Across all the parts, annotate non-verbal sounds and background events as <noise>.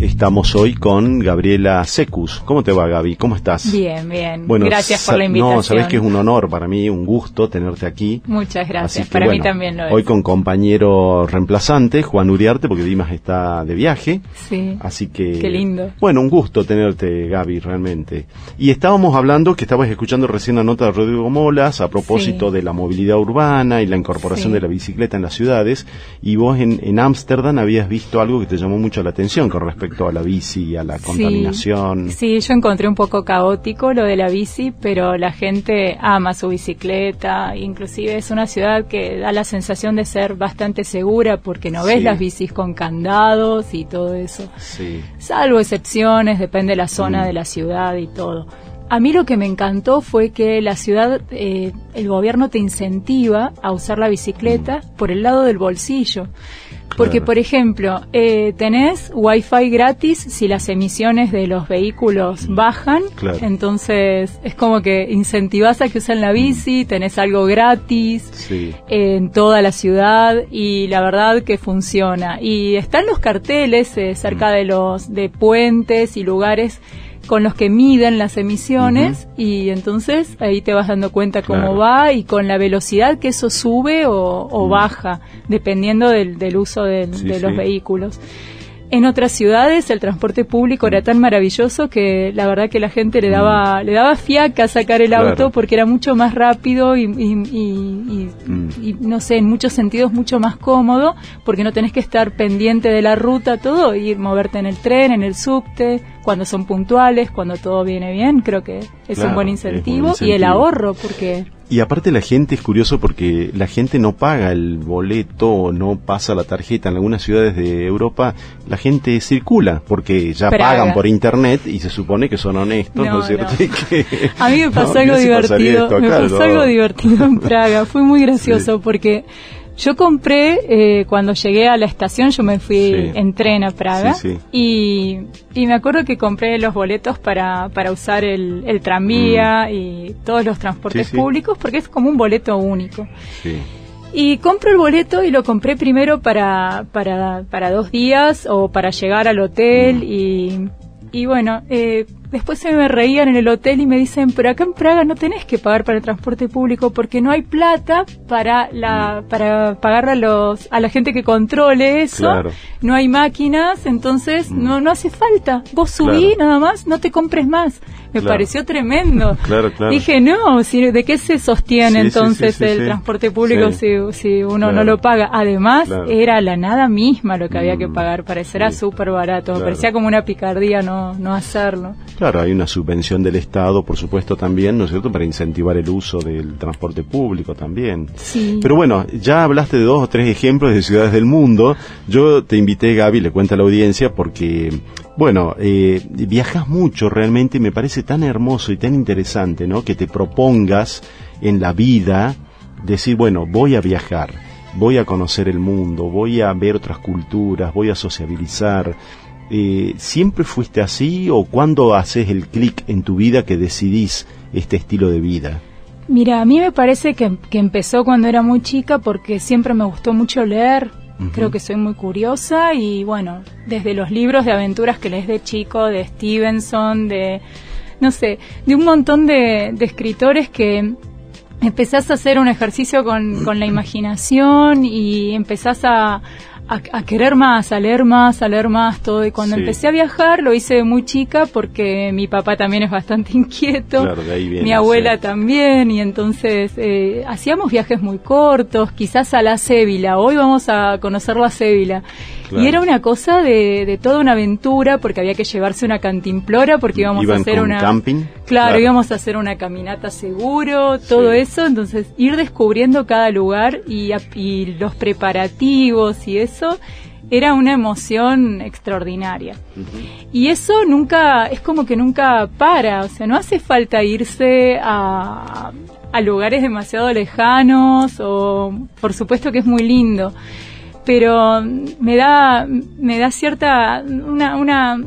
estamos hoy con Gabriela Secus. ¿Cómo te va, Gaby? ¿Cómo estás? Bien, bien. Bueno, gracias por la invitación. No, sabes que es un honor para mí, un gusto tenerte aquí. Muchas gracias. para mí también lo es. Hoy con compañero reemplazante, Juan Uriarte, porque Dimas está de viaje. Sí. Así que. Qué lindo. Bueno, un gusto tenerte, Gaby, realmente. Y estábamos hablando, que estabas escuchando recién la nota de Rodrigo Molas a propósito de la movilidad urbana y la incorporación de la bicicleta en las ciudades. Y vos en Ámsterdam habías visto algo que te llamó mucho la atención con respecto a la bici, y a la contaminación. Sí, yo encontré un poco caótico lo de la bici, pero la gente ama su bicicleta, inclusive es una ciudad que da la sensación de ser bastante segura porque no ves las bicis con candados y todo eso. Sí. Salvo excepciones, depende de la zona mm. de la ciudad y todo. A mí lo que me encantó fue que la ciudad, eh, el gobierno te incentiva a usar la bicicleta mm. por el lado del bolsillo. Porque, por ejemplo, eh, tenés wifi gratis si las emisiones de los vehículos bajan. Entonces, es como que incentivás a que usen la bici, tenés algo gratis en toda la ciudad y la verdad que funciona. Y están los carteles eh, cerca mm. de los de puentes y lugares con los que miden las emisiones y entonces ahí te vas dando cuenta cómo va y con la velocidad que eso sube o, baja, dependiendo del, uso de los vehículos. En otras ciudades el transporte público era tan maravilloso que la verdad que la gente le daba mm. le daba fiaca sacar el auto porque era mucho más rápido y, mm. y, no sé, en muchos sentidos mucho más cómodo porque no tenés que estar pendiente de la ruta, todo, ir moverte en el tren, en el subte, cuando son puntuales, cuando todo viene bien, creo que es un buen incentivo y el ahorro porque y aparte la gente es curioso porque la gente no paga el boleto, no pasa la tarjeta. En algunas ciudades de Europa la gente circula porque ya pagan por internet y se supone que son honestos, ¿no, es cierto? <laughs> a mí me <laughs> pasó algo divertido, me pasó algo divertido en Praga. Fue muy gracioso porque yo compré, eh, cuando llegué a la estación, yo me fui en tren a Praga Y, y, me acuerdo que compré los boletos para, para usar el, el tranvía mm. y todos los transportes públicos porque es como un boleto único. Y compro el boleto y lo compré primero para, para, para dos días o para llegar al hotel mm. y, y bueno, eh, después se me reían en el hotel y me dicen, pero acá en Praga no tenés que pagar para el transporte público porque no hay plata para la para pagar a los a la gente que controle eso. No hay máquinas, entonces mm. no no hace falta. Vos subí nada más, no te compres más. Me pareció tremendo. <laughs> Dije, no, ¿de qué se sostiene entonces el transporte público si, si uno no lo paga? Además, era la nada misma lo que había que mm. pagar, parecerá súper barato, parecía como una picardía no, no hacerlo. Claro, hay una subvención del Estado, por supuesto, también, ¿no es cierto?, para incentivar el uso del transporte público también. Sí. Pero bueno, ya hablaste de dos o tres ejemplos de ciudades del mundo. Yo te invité, Gaby, le cuento a la audiencia, porque, bueno, eh, viajas mucho realmente y me parece tan hermoso y tan interesante, ¿no?, que te propongas en la vida decir, bueno, voy a viajar voy a conocer el mundo, voy a ver otras culturas, voy a sociabilizar, eh, ¿siempre fuiste así o cuándo haces el clic en tu vida que decidís este estilo de vida? Mira, a mí me parece que, empezó cuando era muy chica porque siempre me gustó mucho leer. Creo que soy muy curiosa y bueno, desde los libros de aventuras que lees de chico, de Stevenson, de, no sé, de un montón de, escritores que empezás a hacer un ejercicio con, con la <clears throat> imaginación y empezás a, a, querer más, a leer más, a leer más, todo. Y cuando empecé a viajar lo hice de muy chica porque mi papá también es bastante <laughs> inquieto, mi abuela también, y entonces eh, hacíamos viajes muy cortos, quizás a la Cébila. Hoy vamos a conocer la Cébila. Y era una cosa de, de, toda una aventura porque había que llevarse una cantimplora porque íbamos a hacer una camping. Claro, íbamos a hacer una caminata seguro, todo eso, entonces ir descubriendo cada lugar y, y los preparativos y eso era una emoción extraordinaria. Y eso nunca, es como que nunca para, o sea, no hace falta irse a, a lugares demasiado lejanos o por supuesto que es muy lindo pero me da, me da cierta, una, una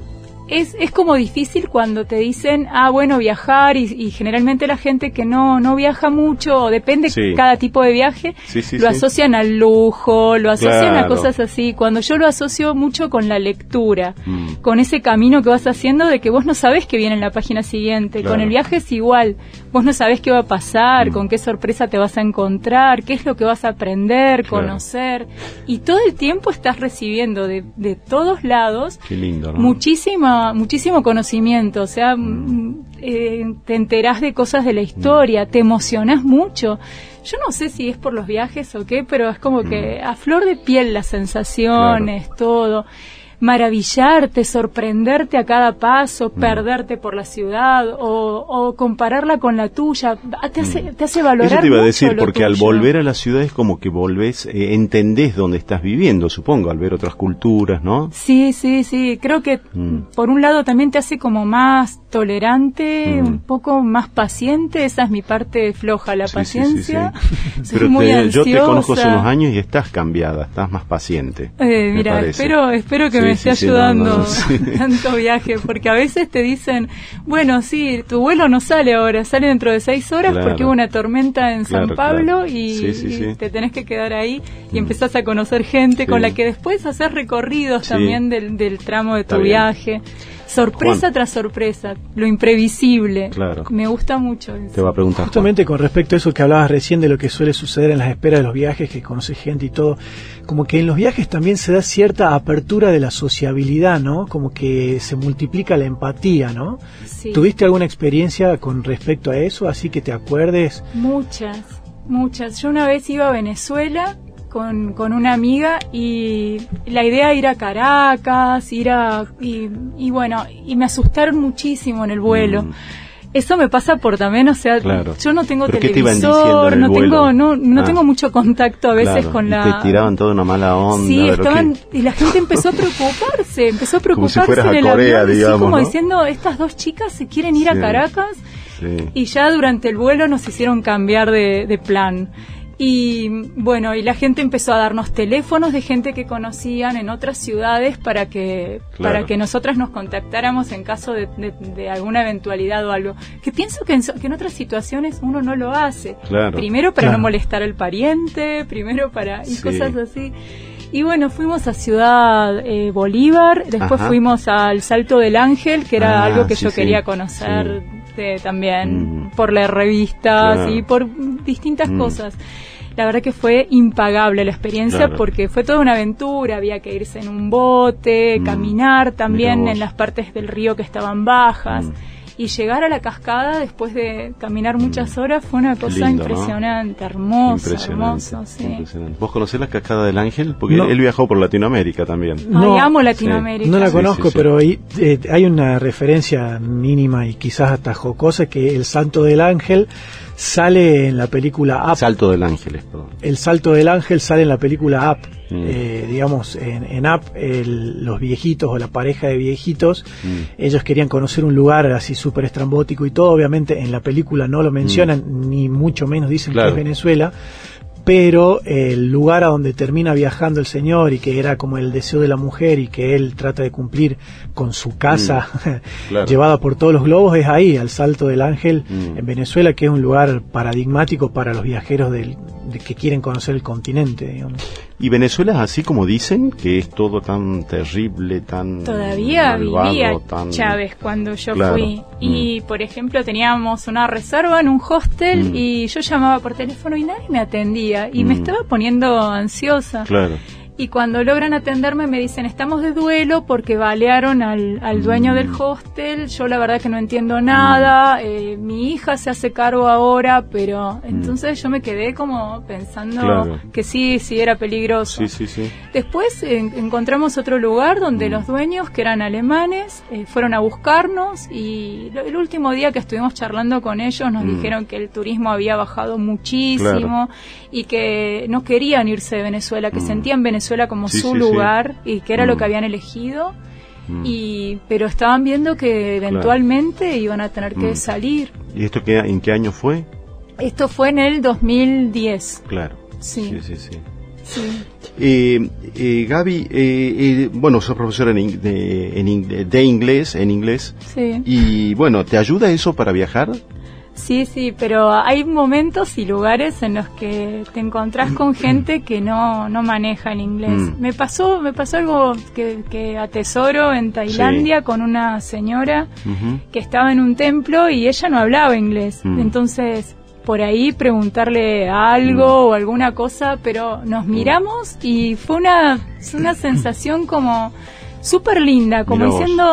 es, es como difícil cuando te dicen, ah, bueno, viajar, y, generalmente la gente que no, no viaja mucho, o depende cada tipo de viaje, lo asocian al lujo, lo asocian a cosas así. Cuando yo lo asocio mucho con la lectura, mm. con ese camino que vas haciendo de que vos no sabés qué viene en la página siguiente. Con el viaje es igual, vos no sabés qué va a pasar, mm. con qué sorpresa te vas a encontrar, qué es lo que vas a aprender, conocer, y todo el tiempo estás recibiendo de, de todos lados muchísima muchísimo conocimiento, o sea, mm. eh, te enterás de cosas de la historia, te emocionás mucho. Yo no sé si es por los viajes o qué, pero es como que mm. a flor de piel las sensaciones, todo maravillarte, sorprenderte a cada paso, mm. perderte por la ciudad o, compararla con la tuya, ah, te hace, mm. te hace valorar. Eso te iba a decir, porque al volver a la ciudad es como que volvés, eh, entendés dónde estás viviendo, supongo, al ver otras culturas, ¿no? Sí, sí, sí. Creo que mm. por un lado también te hace como más tolerante, un poco más paciente. Esa es mi parte floja, la paciencia. <laughs> Pero muy yo te conozco hace unos años y estás cambiada, estás más paciente. Eh, mira, espero, espero que me esté ayudando <laughs> tanto viaje, porque a veces te dicen, bueno, sí, tu vuelo no sale ahora, sale dentro de seis horas porque hubo una tormenta en San Pablo y, te tenés que quedar ahí y mm. empezás a conocer gente con la que después haces recorridos también del, del, tramo de tu viaje sorpresa tras sorpresa, lo imprevisible. Claro. Me gusta mucho. Te va a preguntar. Justamente con respecto a eso que hablabas recién de lo que suele suceder en las esperas de los viajes, que conoces gente y todo, como que en los viajes también se da cierta apertura de la sociabilidad, ¿no? Como que se multiplica la empatía, ¿no? ¿Tuviste alguna experiencia con respecto a eso, así que te acuerdes? Muchas, muchas. Yo una vez iba a Venezuela con, con una amiga y la idea era ir a Caracas, ir a... Y, bueno, y me asustaron muchísimo en el vuelo. Mm. Eso me pasa por también, o sea, yo no tengo televisor, no tengo no, no ah. tengo mucho contacto a veces con la te tiraban toda una mala onda. Sí, estaban y la gente empezó a preocuparse, empezó a <laughs> preocuparse en el avión, digamos, como diciendo, estas dos chicas se quieren ir a Caracas. Y ya durante el vuelo nos hicieron cambiar de, de plan. Y bueno, y la gente empezó a darnos teléfonos de gente que conocían en otras ciudades para que, para que nosotras nos contactáramos en caso de, alguna eventualidad o algo. Que pienso que en, que en otras situaciones uno no lo hace. Primero para no molestar al pariente, primero para... y cosas así. Y bueno, fuimos a Ciudad eh, Bolívar, después fuimos al Salto del Ángel, que era ah, algo que yo quería conocer también mm. por las revistas y por distintas mm. cosas la verdad que fue impagable la experiencia porque fue toda una aventura, había que irse en un bote, mm. caminar también en las partes del río que estaban bajas. Y llegar a la cascada después de caminar muchas mm. horas fue una cosa impresionante, hermosa, hermoso, sí. ¿Vos conocés la cascada del Ángel? Porque él viajó por Latinoamérica también. No, amo Latinoamérica. No la conozco, pero hay, eh, hay una referencia mínima y quizás hasta jocosa que el Santo del Ángel sale en la película Up. Salto del Ángel, perdón. El Salto del Ángel sale en la película Up. Mm. Eh, digamos, en, en Up, los viejitos o la pareja de viejitos, mm. ellos querían conocer un lugar así súper estrambótico y todo. Obviamente en la película no lo mencionan, mm. ni mucho menos dicen que es Venezuela pero el lugar a donde termina viajando el señor y que era como el deseo de la mujer y que él trata de cumplir con su casa mm, <laughs> llevada por todos los globos es ahí, al Salto del Ángel, mm. en Venezuela, que es un lugar paradigmático para los viajeros del, que quieren conocer el continente. Digamos. ¿Y Venezuela es así como dicen? Que es todo tan terrible, tan... Todavía vivía Chávez cuando yo fui. Y, mm. por ejemplo, teníamos una reserva en un hostel mm. y yo llamaba por teléfono y nadie me atendía. Y me mm. estaba poniendo ansiosa. Claro y cuando logran atenderme me dicen estamos de duelo porque balearon al, al dueño del mm. hostel, yo la verdad que no entiendo nada, mm. eh, mi hija se hace cargo ahora, pero mm. entonces yo me quedé como pensando que sí, sí era peligroso. Después encontramos otro lugar donde los dueños, que eran alemanes, eh, fueron a buscarnos y el último día que estuvimos charlando con ellos nos dijeron que el turismo había bajado muchísimo y que no querían irse de Venezuela, que sentían Venezuela Venezuela como su lugar y que era lo que mm. habían elegido. Mm. Y, pero estaban viendo que eventualmente iban a tener que mm. salir. ¿Y esto qué, en qué año fue? Esto fue en el 2010. Claro. Sí, sí, sí. sí. Eh, eh, Gaby, eh, bueno, sos profesora de, de, inglés, en inglés. Sí. Y bueno, ¿te ayuda eso para viajar? Sí, sí, pero hay momentos y lugares en los que te encontrás con <clears throat> gente que no, no maneja el inglés. Mm. Me pasó me pasó algo que, que atesoro en Tailandia con una señora que estaba en un templo y ella no hablaba inglés. Mm. Entonces, por ahí preguntarle algo mm. o alguna cosa, pero nos miramos y fue una, una sensación como súper linda, como diciendo,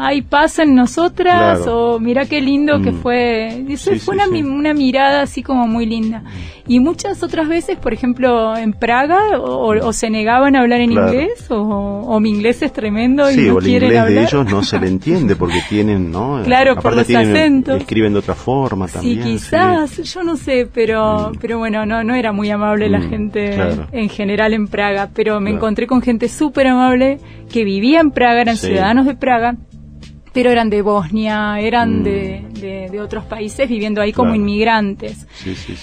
hay paz en nosotras, o mira qué lindo que mm. fue. Eso fue una, una, mirada así como muy linda. Y muchas otras veces, por ejemplo, en Praga, o, se negaban a hablar en inglés, o, mi inglés es tremendo y no o el inglés de ellos no se le <laughs> entiende porque tienen, ¿no? Claro, por los acentos. Escriben de otra forma también. Sí, quizás, yo no sé, pero, mm. pero bueno, no, no era muy amable la mm, gente en general en Praga, pero me encontré con gente súper amable que vivía en Praga, eran ciudadanos de Praga, pero eran de Bosnia, eran mm. de, de, otros países viviendo ahí como inmigrantes.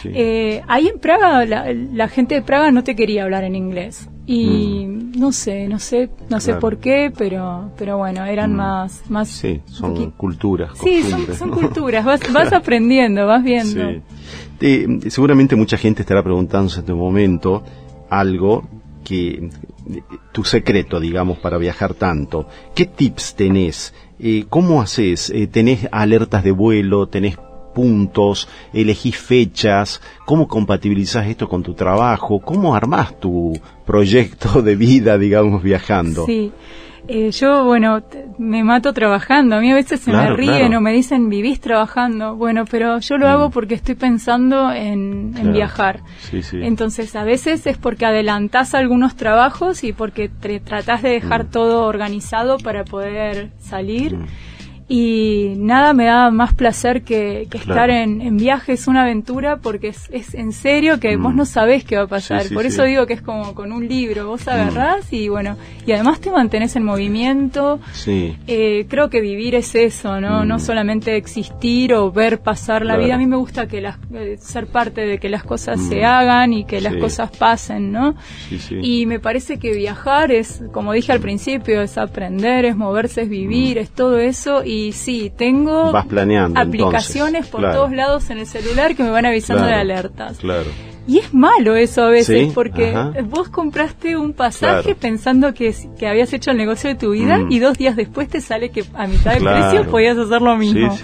Eh, ahí en Praga, la, gente de Praga no te quería hablar en inglés. Y mm. no sé, no sé, no sé por qué, pero, pero bueno, eran mm. más, más. Sí, son culturas. Sí, son, culturas. Vas, <laughs> vas aprendiendo, vas viendo. seguramente mucha gente estará preguntándose en este momento algo que tu secreto, digamos, para viajar tanto. ¿Qué tips tenés? Eh, ¿Cómo haces? Eh, ¿Tenés alertas de vuelo? ¿Tenés puntos? ¿Elegís fechas? ¿Cómo compatibilizás esto con tu trabajo? ¿Cómo armás tu proyecto de vida, <laughs> digamos, viajando? Sí. Eh, yo, bueno, me mato trabajando. A mí a veces se me ríen o me dicen, vivís trabajando. Bueno, pero yo lo hago mm. porque estoy pensando en, viajar. Entonces, a veces es porque adelantás algunos trabajos y porque tratás de dejar mm. todo organizado para poder salir. Mm y nada me da más placer que, estar en, en, viaje, es una aventura porque es, es en serio que vos mm. no sabés qué va a pasar. Por eso digo que es como con un libro, vos mm. agarrás y bueno, y además te mantenés en movimiento. Eh, creo que vivir es eso, ¿no? No mm. solamente existir o ver pasar la vida. A mí me gusta que las, eh, ser parte de que las cosas se hagan y que las cosas pasen, ¿no? Y me parece que viajar es, como dije al principio, es aprender, es moverse, es vivir, es todo eso. Y y sí, tengo aplicaciones por todos lados en el celular que me van avisando de alertas. Claro. Y es malo eso a veces, porque vos compraste un pasaje pensando que, que, habías hecho el negocio de tu vida mm. y dos días después te sale que a mitad de precio podías hacer lo mismo.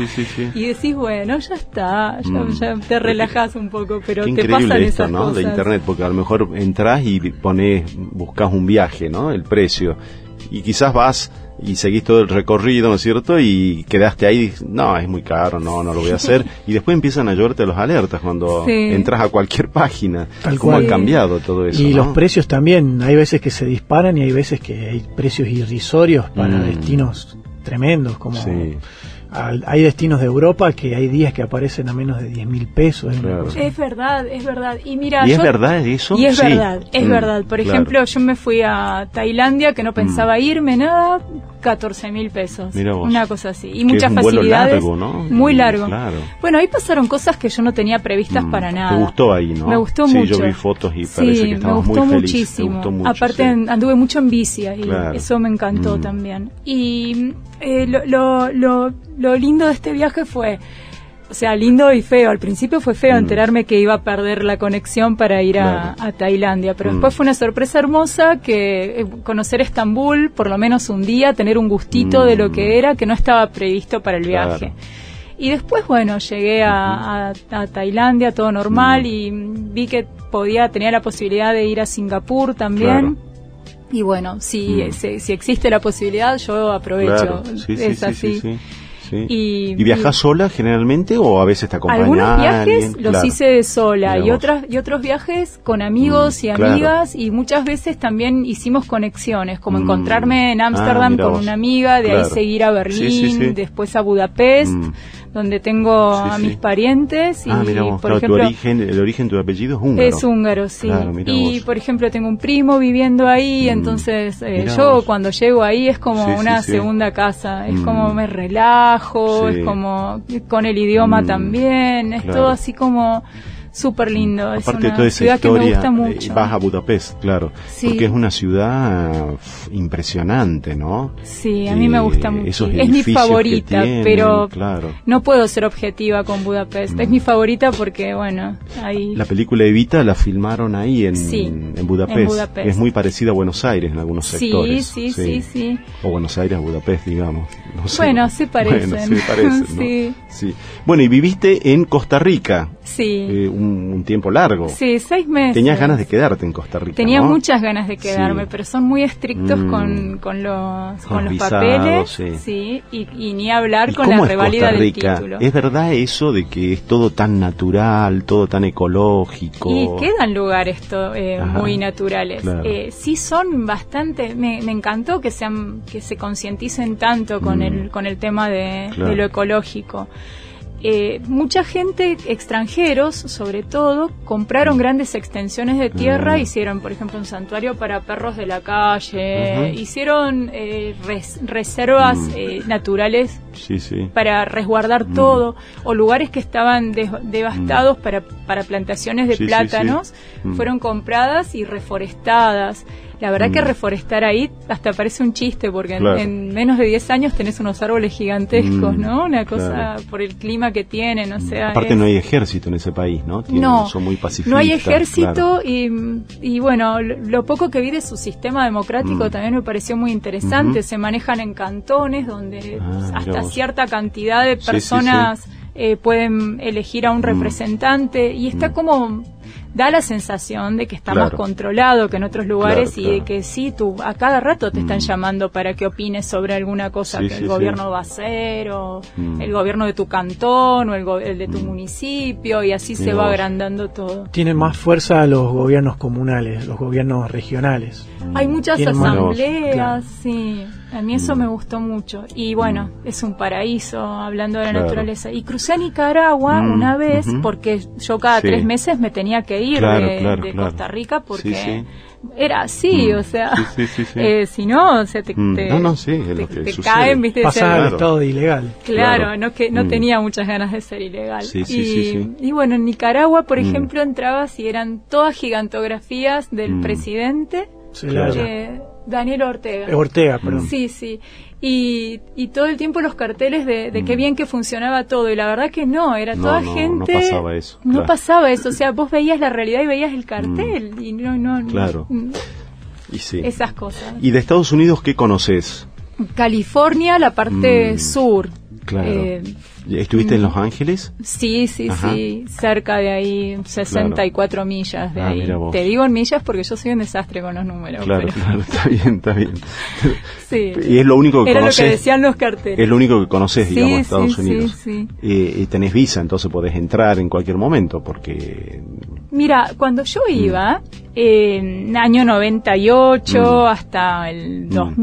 y decís, bueno, ya está, ya, mm. te relajas un poco, pero te pasan esas ¿no? De internet, porque a lo mejor entras y pones, buscas un viaje, ¿no? El precio. Y quizás vas y seguís todo el recorrido, ¿no es cierto? Y quedaste ahí, no, es muy caro, no, no lo voy a <laughs> hacer. y después empiezan a llorarte los alertas cuando entras a cualquier página. Tal ¿Cómo ha cambiado todo eso? Y los precios también, hay veces que se disparan y hay veces que hay precios irrisorios para mm. destinos tremendos, como hay destinos de Europa que hay días que aparecen a menos de 10 mil pesos. Es verdad, es verdad. Y mira, es verdad eso? Y es verdad, es mm, verdad. Por ejemplo, yo me fui a Tailandia que no pensaba mm. irme, nada, 14 mil pesos. Una cosa así. Y muchas facilidades. Muy largo. Bueno, ahí pasaron cosas que yo no tenía previstas mm, para nada. Me gustó ahí, ¿no? Me gustó mucho. Sí, yo vi fotos y parece que estabas muy feliz. Muchísimo. Aparte, anduve mucho en bici y eso me encantó también. Y eh, lo, lo, lo lindo de este viaje fue o sea, lindo y feo. Al principio fue feo mm. enterarme que iba a perder la conexión para ir a, Tailandia, pero mm. después fue una sorpresa hermosa que eh, conocer Estambul por lo menos un día, tener un gustito de lo que mm. era que no estaba previsto para el viaje. Y después, bueno, llegué a, Tailandia, todo normal, y vi que podía, tenía la posibilidad de ir a Singapur también. Y bueno, si, si, existe la posibilidad, yo aprovecho. es así. Y, ¿Y viajas sola generalmente o a veces te acompañas? Algunos viajes los hice sola y otras y otros viajes con amigos y mm, amigas y muchas veces también hicimos conexiones, como mm. encontrarme en Ámsterdam ah, con una amiga, de ahí seguir a Berlín, después a Budapest. Mm donde tengo a mis parientes. Ah, y, por ejemplo, tu origen, el origen de tu apellido es húngaro. Es húngaro, sí. y, por ejemplo, tengo un primo viviendo ahí, mm, entonces eh, yo cuando llego ahí es como una segunda casa, es mm. como me relajo, es como con el idioma mm, también, es todo así como súper lindo. Es Aparte de una toda esa ciudad que me historia, gusta eh, mucho. vas a Budapest, claro, Sí. porque es una ciudad impresionante, ¿no? Sí, a mí me gusta mucho. Es mi favorita, tienen, pero claro. no puedo ser objetiva con Budapest. Es mi favorita porque, bueno, ahí... La película Evita la filmaron ahí en, Sí, en, Budapest. en Budapest. Es muy parecida a Buenos Aires en algunos Sí, sectores. sí, sí, sí. O Buenos Aires a Budapest, digamos. No sé. Bueno, se parecen. Bueno, se parecen, ¿no? <laughs> Sí. Sí. Bueno, y viviste en Costa Rica Sí, eh, un, un tiempo largo. sí, seis meses. Tenías ganas de quedarte en Costa Rica, Tenía ¿no? muchas ganas de quedarme, Sí. pero son muy estrictos Mm. con, con los, Con con los papeles, sí. sí, y, y ni hablar ¿Y con la revalida del título. ¿Es verdad eso de que es todo tan natural, todo tan ecológico? Y quedan lugares to- eh, muy naturales. claro. Eh, sí son bastante, me, me encantó que sean, que se concienticen tanto con Mm. el, con el tema de, Claro. de lo ecológico. Eh, mucha gente, extranjeros sobre todo, compraron grandes extensiones de tierra, Ah. hicieron, por ejemplo, un santuario para perros de la calle, hicieron eh, res- reservas Mm. eh, naturales Sí, sí. para resguardar Mm. todo, o lugares que estaban des- devastados para, para plantaciones de Sí, plátanos. Mm. fueron compradas y reforestadas. La verdad que Mm. reforestar ahí hasta parece un chiste, porque en- Claro. en, menos de 10 años tenés unos árboles gigantescos, Mm, ¿no? Una cosa claro. por el clima que tienen, o sea... Aparte es- no hay ejército en ese país, ¿no? Tienen- no, son muy pacifistas. no hay ejército claro. y, y bueno, lo, lo poco que vi de su sistema democrático Mm. también me pareció muy interesante. Se manejan en cantones donde Ah, hasta cierta cantidad de Sí, sí, personas eh, pueden elegir a un Mm. representante y está Mm. como da la sensación de que está Claro. más controlado que en otros lugares Claro, y de que sí, tú a cada rato te están Mm. llamando para que opines sobre alguna cosa Sí, que sí, el sí. gobierno va a hacer o Mm. el gobierno de tu cantón o el, go- el de tu Mm. municipio y así se va agrandando todo. Tienen más fuerza los gobiernos comunales, los gobiernos regionales. Hay muchas Tienen más- asambleas, Claro. sí. A mí eso Mm. me gustó mucho. Y bueno, es un paraíso hablando de la Claro. naturaleza. Y crucé a Nicaragua Mm, una vez porque yo cada Sí. tres meses me tenía que ir Claro, de, claro, de claro. Costa Rica porque Sí, sí. era así, Mm. o sea, Sí, sí, sí, sí. eh, si no, o sea, te, Mm. te- No, no, sí, es te, lo que te caen, viste, Pasar decían, al Claro. estado de ilegal. Claro, Claro. no que no Mm. tenía muchas ganas de ser ilegal. Sí, sí, y, sí, sí. y bueno, en Nicaragua, por Mm. ejemplo, entrabas y eran todas gigantografías del Mm. presidente Celaya. eh, Daniel Ortega. Ortega, perdón. Sí, sí. Y, y todo el tiempo los carteles de, de qué Mm. bien que funcionaba todo. Y la verdad que no, era No, toda no, no gente. pasaba eso, No claro. pasaba eso. O sea, vos veías la realidad y veías el cartel. Y no, no. no- Claro. mm, Y sí. Esas cosas. ¿Y de Estados Unidos qué conoces? California, la parte Mm, sur. Claro. Eh, ¿Estuviste en Los Ángeles? Sí, sí, Ajá. sí, cerca de ahí, 64 millas de Ah, ahí. Te digo en millas porque yo soy un desastre con los números. Claro, pero- claro, está bien, está bien. <laughs> sí. Y es lo único que Era lo conoces. que decían los carteles. Es lo único que conoces, Sí, digamos, sí, Estados sí, Unidos. sí. Eh, y tenés visa, entonces podés entrar en cualquier momento, porque... Mira, cuando yo Mm. iba, en año 98 Mm. hasta el Mm.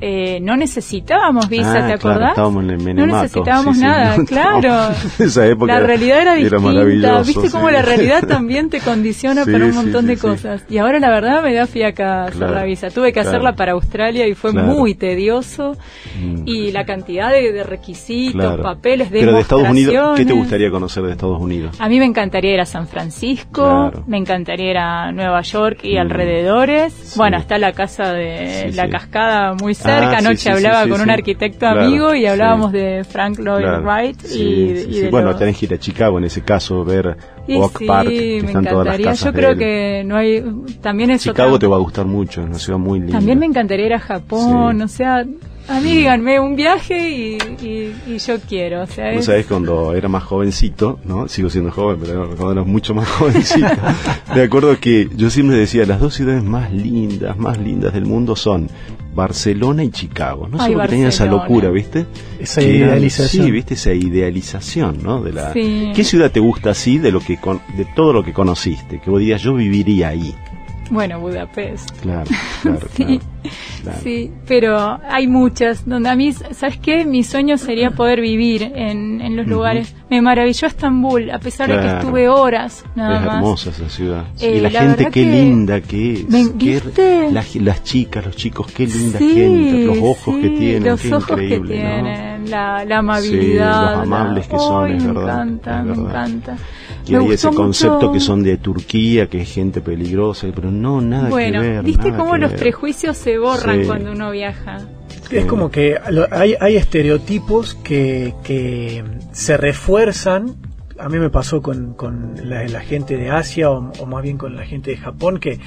2000, eh, no necesitábamos visa, Ah, ¿te claro, acordás? el no necesitábamos Sí, sí, nada, <laughs> no, claro. <laughs> esa época la realidad era distinta. ¿Viste sí. cómo la realidad <laughs> también te condiciona para un montón de cosas? Y ahora la verdad me da fiaca hacer Claro, la visa. Tuve que claro. hacerla para Australia y fue Claro. muy tedioso. Mm. Y la cantidad de, de requisitos, Claro. papeles, Pero de Estados Unidos, ¿qué te gustaría conocer de Estados Unidos? A mí me encantaría ir a San Francisco, Claro. me encantaría ir a Nueva York y Mm. alrededores. Bueno, está la casa de la cascada muy cerca. Ah, sí, Anoche sí, sí, hablaba sí, con un arquitecto Claro, amigo y hablábamos de Frank Lloyd Claro. Wright y, y de Bueno, los- tenés que ir a Chicago en ese caso, ver Oak sí, Park, que me están todas las encantaría. casas Yo creo que no hay. También es Chicago otra- te va a gustar mucho, es una ciudad muy linda. También me encantaría ir a Japón, o sea, a mí díganme un viaje y, y- y yo quiero. O sea, Vos es- sabés, cuando era más jovencito, ¿no? Sigo siendo joven, pero cuando era mucho más <laughs> jovencito, me acuerdo que yo siempre decía, las dos ciudades más lindas, más lindas del mundo son Barcelona y Chicago. No sé por qué tenía esa locura, ¿viste? Esa Que- idealización. Sí, ¿viste? Esa idealización, ¿no? De la... Sí. ¿Qué ciudad te gusta así de lo que con- de todo lo que conociste? Que vos digas, yo viviría ahí. Bueno, Budapest. Claro, claro, <laughs> Sí. claro. Claro. Sí, pero hay muchas donde a mí, ¿sabes qué? Mi sueño sería poder vivir en, en los lugares. Me maravilló Estambul, a pesar de que estuve horas nada es más. hermosa esa ciudad. Sí, Eh, y la, la gente qué que- linda que es. Me- Qué- ¿viste? las, las chicas, los chicos, qué linda Sí, gente. Los ojos que tienen, los qué ojos increíble, que ¿no? tienen, la, la amabilidad. los amables la- que son, Ay, es me verdad, encanta, es me verdad. encanta. que hay ese concepto que son de Turquía, que es gente peligrosa, pero no, nada bueno, que ver. ¿viste cómo los prejuicios se borran cuando uno viaja? Es como que hay, hay estereotipos que, que se refuerzan a mí me pasó con, con la, gente de Asia o, o, más bien con la gente de Japón que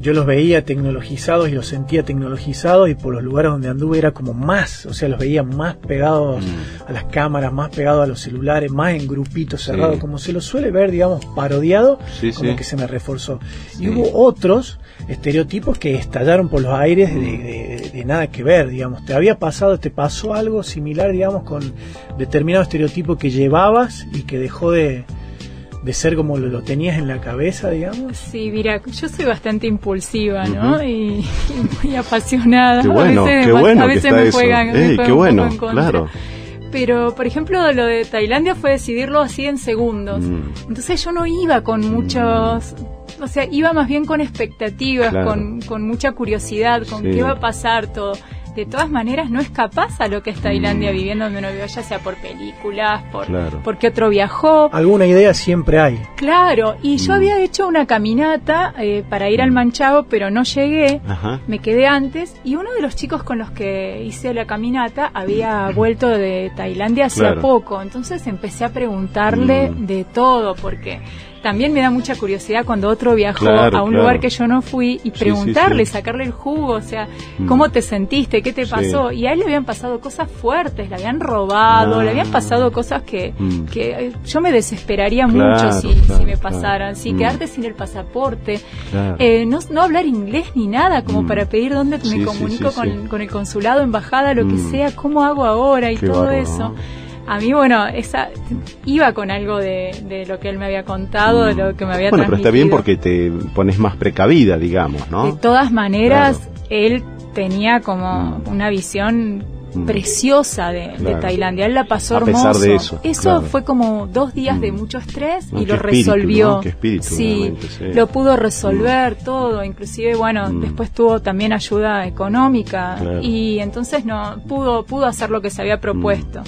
yo los veía tecnologizados y los sentía tecnologizados y por los lugares donde anduve era como más, o sea, los veía más pegados mm. a las cámaras, más pegados a los celulares, más en grupitos cerrados, como se los suele ver, digamos, parodiado, como que se me reforzó. Y hubo otros estereotipos que estallaron por los aires de, de, nada que ver, digamos. ¿Te había pasado, te pasó algo similar, digamos, con determinado estereotipo que llevabas y que dejó de, de ser como lo, tenías en la cabeza, digamos? Sí, mira, yo soy bastante impulsiva, ¿no? y, muy apasionada. Qué bueno, a veces, qué bueno a veces me juegan, qué bueno, claro. Pero, por ejemplo, lo de Tailandia fue decidirlo así en segundos. Mm. Entonces yo no iba con muchos... O sea, iba más bien con expectativas, con, con mucha curiosidad, con qué va a pasar todo de todas maneras no escapas a lo que es Tailandia mm. viviendo donde uno vive, ya sea por películas, por porque otro viajó. Alguna idea siempre hay. Claro, y yo mm. había hecho una caminata eh, para ir al Manchavo, pero no llegué, me quedé antes, y uno de los chicos con los que hice la caminata había vuelto de Tailandia hace poco, entonces empecé a preguntarle mm. de todo, porque también me da mucha curiosidad cuando otro viajó a un lugar que yo no fui y preguntarle, sacarle el jugo, o sea, mm. ¿cómo te sentiste? ¿Qué te pasó? Y a él le habían pasado cosas fuertes, le habían robado, le habían pasado cosas que, mm. que eh, yo me desesperaría mucho si, si, me pasaran, si mm. quedarte sin el pasaporte, eh, no, no, hablar inglés ni nada, como para pedir dónde me comunico con, con, el consulado, embajada, lo que sea, cómo hago ahora y todo eso. A mí, bueno, esa iba con algo de, lo que él me había contado, de lo que me había Bueno, pero está bien porque te pones más precavida, digamos, ¿no? De todas maneras, él tenía como mm. una visión mm. preciosa de, Tailandia. Él la pasó a Pesar de eso, eso fue como dos días de mm. mucho estrés y lo resolvió. sí, lo pudo resolver todo. Inclusive, bueno, después tuvo también ayuda económica y entonces no pudo pudo hacer lo que se había propuesto.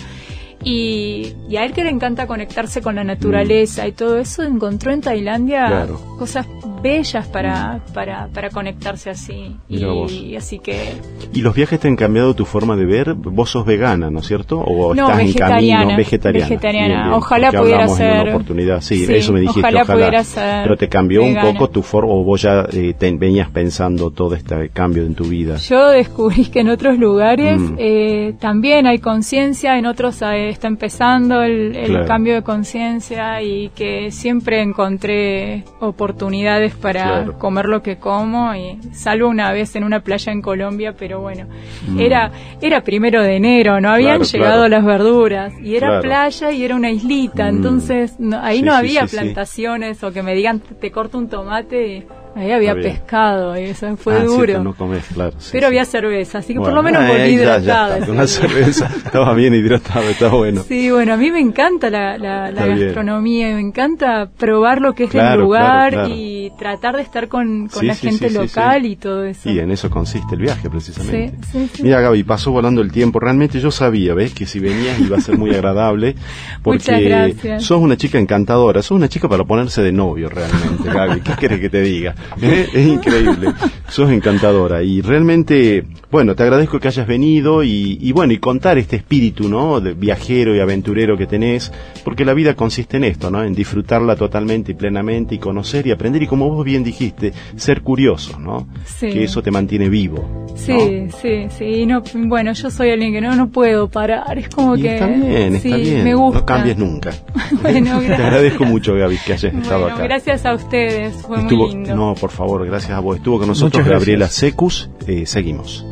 Y, a él que le encanta conectarse con la naturaleza y todo eso, encontró en Tailandia cosas bellas para, para, para conectarse así. y así que... ¿Y los viajes te han cambiado tu forma de ver? Vos sos vegana, ¿no es cierto? ¿O no, estás vegetariana, en camino vegetariana? Vegetariana. Ojalá pudiera ser... Una oportunidad. Sí, eso me dijiste. Ojalá, pudiera ser Pero te cambió un poco tu forma, o vos ya eh, venías pensando todo este cambio en tu vida. Yo descubrí que en otros lugares mm. eh, también hay conciencia, en otros eh, está empezando el, cambio de conciencia y que siempre encontré oportunidades para comer lo que como y salvo una vez en una playa en Colombia, pero bueno, mm. era era primero de enero, no habían llegado las verduras y era playa y era una islita, mm. entonces ahí no había plantaciones o que me digan te corto un tomate y Ahí había pescado, y eso fue ah, duro. no comes, claro. Pero había cerveza, así que por lo menos <laughs> volví hidratada. Con una cerveza <laughs> estaba bien hidratado, estaba bueno. Sí, bueno, a mí me encanta la, la, gastronomía, me encanta probar lo que es el lugar y tratar de estar con, con la gente local y todo eso. Y en eso consiste el viaje, precisamente. Mira, Gaby, pasó volando el tiempo. Realmente yo sabía, ¿ves? Que si venías iba a ser muy agradable. <laughs> Porque sos una chica encantadora, sos una chica para ponerse de novio realmente, Gaby. ¿Qué quieres que te diga? <laughs> es increíble, sos encantadora. Y realmente, bueno, te agradezco que hayas venido y, bueno, y contar este espíritu, ¿no? De viajero y aventurero que tenés, porque la vida consiste en esto, ¿no? En disfrutarla totalmente y plenamente y conocer y aprender y como vos bien dijiste, ser curioso, ¿no? Que eso te mantiene vivo. Sí, sí, sí, no, bueno, yo soy alguien que no, no puedo parar, es como que... Está bien, está bien, me gusta. no cambies nunca. <laughs> bueno, Te agradezco mucho, Gaby, que hayas estado acá. Gracias a ustedes, fue muy lindo por favor, gracias a vos. Estuvo con nosotros Gabriela Secus. Eh, seguimos.